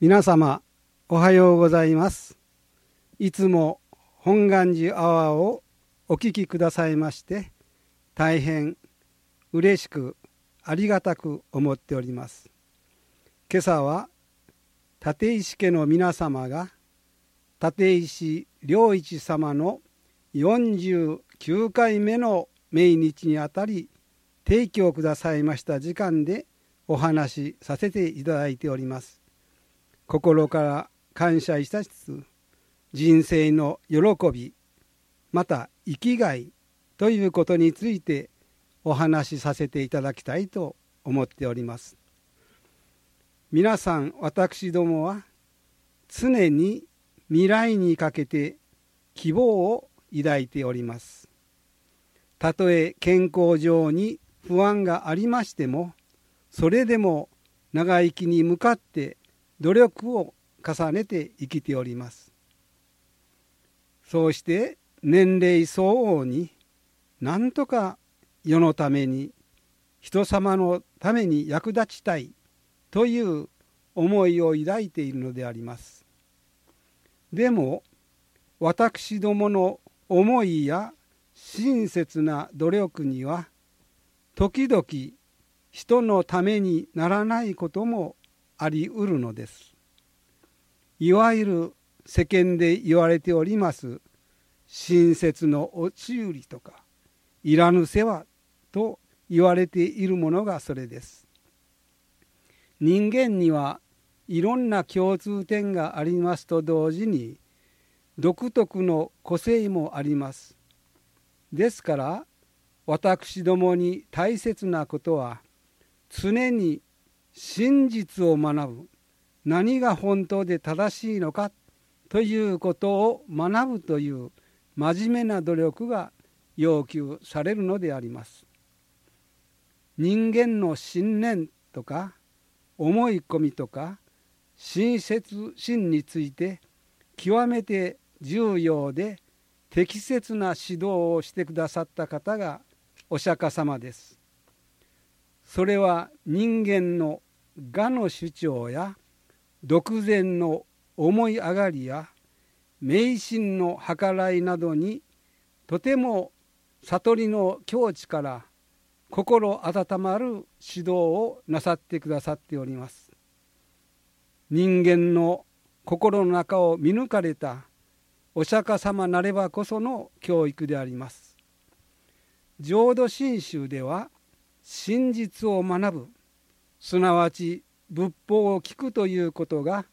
皆様おはようございます。いつも本願寺アワーをお聞きくださいまして大変嬉しくありがたく思っております。今朝は立石家の皆様が立石良一様の49回目の命日にあたり提供くださいました時間でお話しさせていただいております。心から感謝いたしつつ人生の喜びまた生きがいということについてお話しさせていただきたいと思っております。皆さん私どもは常に未来にかけて希望を抱いております。たとえ健康上に不安がありましてもそれでも長生きに向かって努力を重ねて生きております。そうして年齢相応になんとか世のために人様のために役立ちたいという思いを抱いているのであります。でも私どもの思いや親切な努力には時々人のためにならないこともありうるのです。いわゆる世間で言われております親切の落ち売りとかいらぬ世話と言われているものがそれです。人間にはいろんな共通点がありますと同時に独特の個性もあります。ですから私どもに大切なことは常に真実を学ぶ。何が本当で正しいのかということを学ぶという真面目な努力が要求されるのであります。人間の信念とか思い込みとか親切心について極めて重要で適切な指導をしてくださった方がお釈迦様です。それは人間の我の主張や独善の思い上がりや迷信の計らいなどにとても悟りの境地から心温まる指導をなさってくださっております。人間の心の中を見抜かれたお釈迦様なればこその教育であります。浄土真宗では真実を学ぶすなわち仏法を聞くということが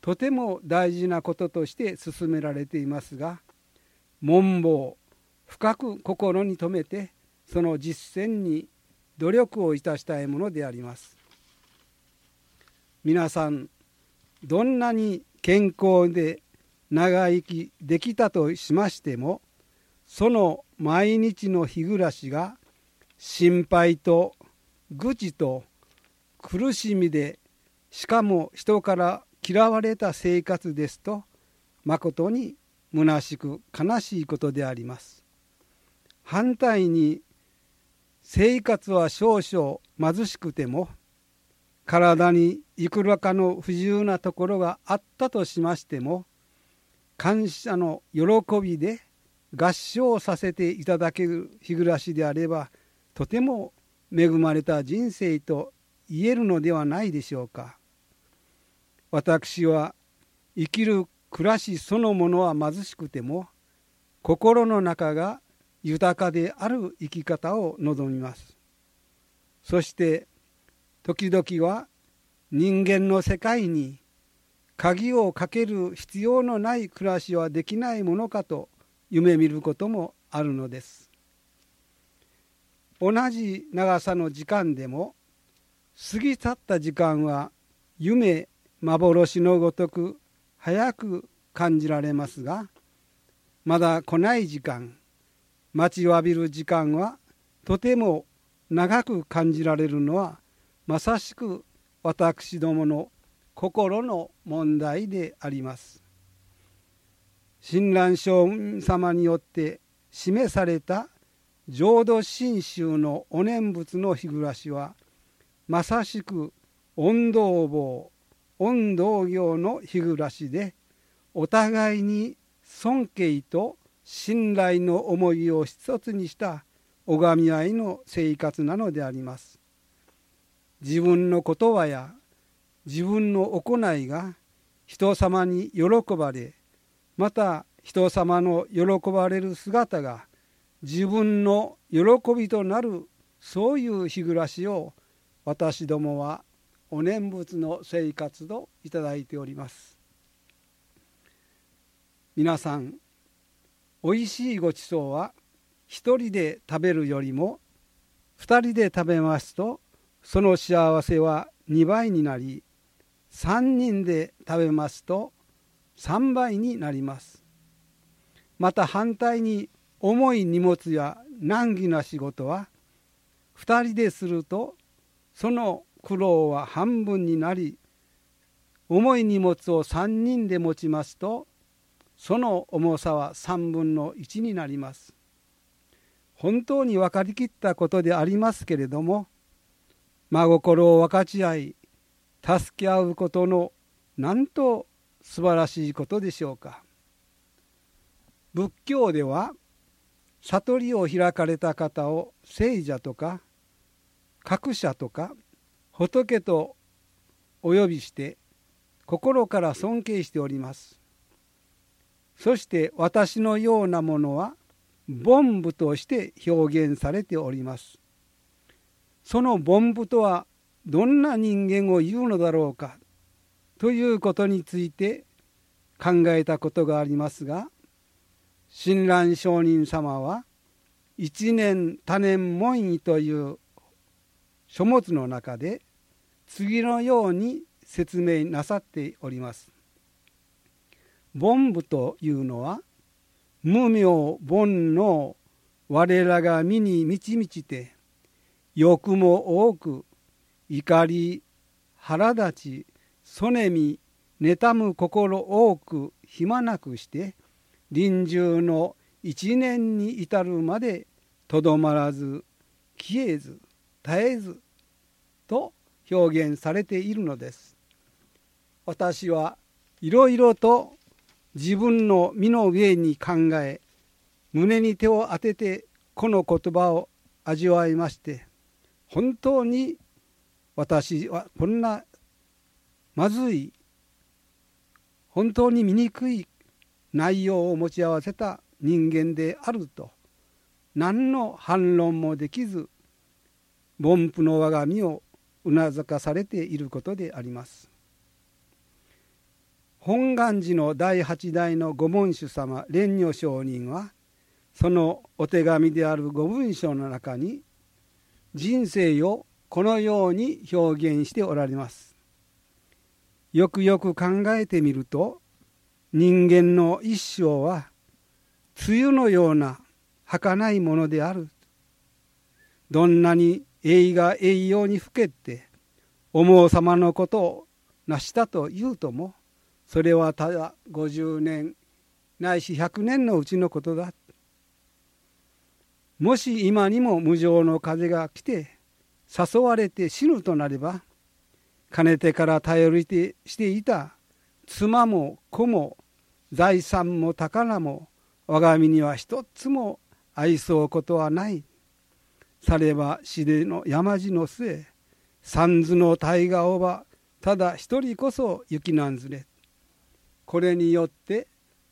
とても大事なこととして進められていますが文房深く心に留めてその実践に努力をいたしたいものであります。皆さんどんなに健康で長生きできたとしましてもその毎日の日暮らしが心配と愚痴と苦しみでしかも人から嫌われた生活ですとまことに虚しく悲しいことであります。反対に生活は少々貧しくても体にいくらかの不自由なところがあったとしましても感謝の喜びで合唱させていただける日暮らしであればとても恵まれた人生と言えるのではないでしょうか。私は生きる暮らしそのものは貧しくても心の中が豊かである生き方を望みます。そして時々は人間の世界に鍵をかける必要のない暮らしはできないものかと夢見ることもあるのです。同じ長さの時間でも過ぎ去った時間は夢幻のごとく早く感じられますがまだ来ない時間待ちわびる時間はとても長く感じられるのはまさしく私どもの心の問題であります。親鸞聖様によって示された浄土真宗のお念仏の日暮らしはまさしく音道坊御同業の日暮らしでお互いに尊敬と信頼の思いを一つにした拝み合いの生活なのであります。自分の言葉や自分の行いが人様に喜ばれまた人様の喜ばれる姿が自分の喜びとなるそういう日暮らしを私どもはお念仏の生活といただいております。皆さんおいしいごちそうは一人で食べるよりも二人で食べますとその幸せは2倍になり3人で食べますと3倍になります。また反対に重い荷物や難儀な仕事は2人でするとその苦労は半分になり重い荷物を3人で持ちますとその重さは3分の1になります。本当に分かりきったことでありますけれども真心を分かち合い助け合うことのなんと素晴らしいことでしょうか。仏教では悟りを開かれた方を聖者とか格者とか仏とお呼びして心から尊敬しております。そして私のようなものは凡夫として表現されております。その凡夫とはどんな人間を言うのだろうかということについて考えたことがありますが親鸞上人様は一年多年門意という書物の中で次のように説明なさっております。凡夫というのは無名煩悩我らが身に満ち満ちて欲も多く怒り腹立ちそねみ妬む心多く暇なくして臨終の一年に至るまでとどまらず消えず絶えずと表現されているのです。私はいろいろと自分の身の上に考え胸に手を当ててこの言葉を味わいまして本当に私はこんなまずい本当に醜い内容を持ち合わせた人間であると何の反論もできず凡夫の我が身をうなずかされていることであります。本願寺の第八代の御門主様蓮如上人はそのお手紙である御文章の中に人生をこのように表現しておられます。よくよく考えてみると人間の一生は梅雨のような儚いものである。どんなに栄が栄養にふけて思う様のことを成したというともそれはただ50年ないし100年のうちのことだ。もし今にも無常の風が来て誘われて死ぬとなればかねてから頼りてしていた妻も子も財産も宝も我が身には一つも愛そうことはない。されば死での山路の末三途の大河をばただ一人こそ雪なんずれ。これによって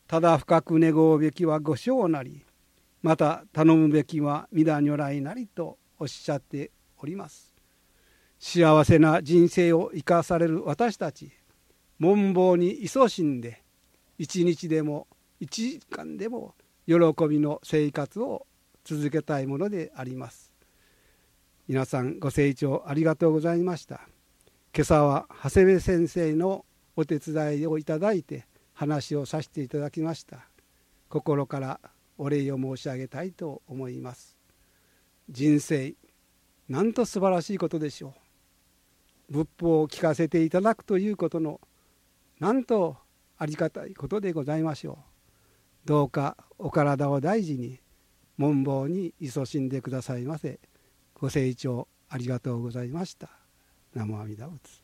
ただ深く願うべきは御性なりまた頼むべきは皆如来なりとおっしゃっております。幸せな人生を生かされる私たち門房に勤しんで一日でも一時間でも喜びの生活を続けたいものであります。皆さんご清聴ありがとうございました。今朝は長谷部先生のお手伝いをいただいて話をさせていただきました。心からお礼を申し上げたいと思います。人生なんと素晴らしいことでしょう。仏法を聞かせていただくということのなんとありがたいことでございましょう。どうかお体を大事に門房に勤しんでくださいませ。ご清聴ありがとうございました。南無阿弥陀仏。